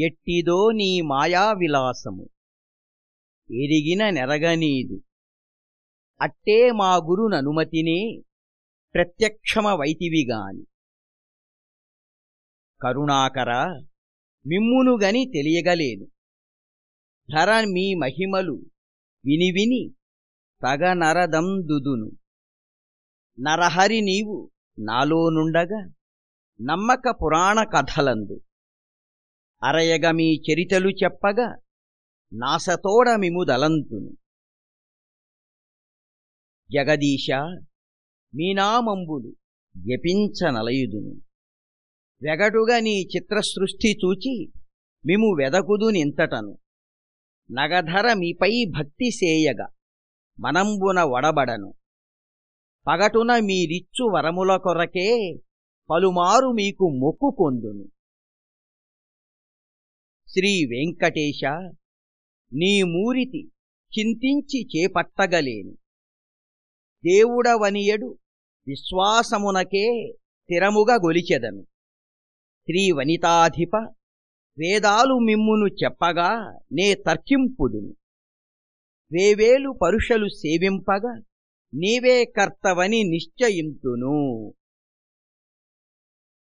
ఎట్టిదో నీ మాయా విలాసము ఎరిగిన నెరగనీదు అట్టే మా గురుననుమతినే ప్రత్యక్షమ వైతివిగాని కరుణాకర మిమ్మునుగని తెలియగలేను. ధర మీ మహిమలు విని విని తగ నరదందుదును నరహరి నీవు నాలో నుండగా నమ్మక పురాణ కథలందు. అరయగ మీ చరితలు చెప్పగా నాసతోడ మిముదలంతును జగదీశ మీనామంబులు జపించనలయుదును. వెగటుగా నీ చిత్రసృష్టి చూచి మిము వెదకుదునింతటను నగధర మీపై భక్తి సేయగ మనంబున వడబడను. పగటున మీరిచ్చు వరముల కొరకే పలుమారు మీకు మొక్కు కొందును. శ్రీ వెంకటేశ నీ మూరితి చింతించి చేపట్టగలేను. దేవుడవనియడు విశ్వాసమునకే స్థిరముగా గొలిచెదను. శ్రీ వనితాధిప వేదాలు మిమ్మును చెప్పగా నే తర్కింపుదును. వేవేలు పరుషలు సేవింపగా నీవే కర్తవని నిశ్చయింతును.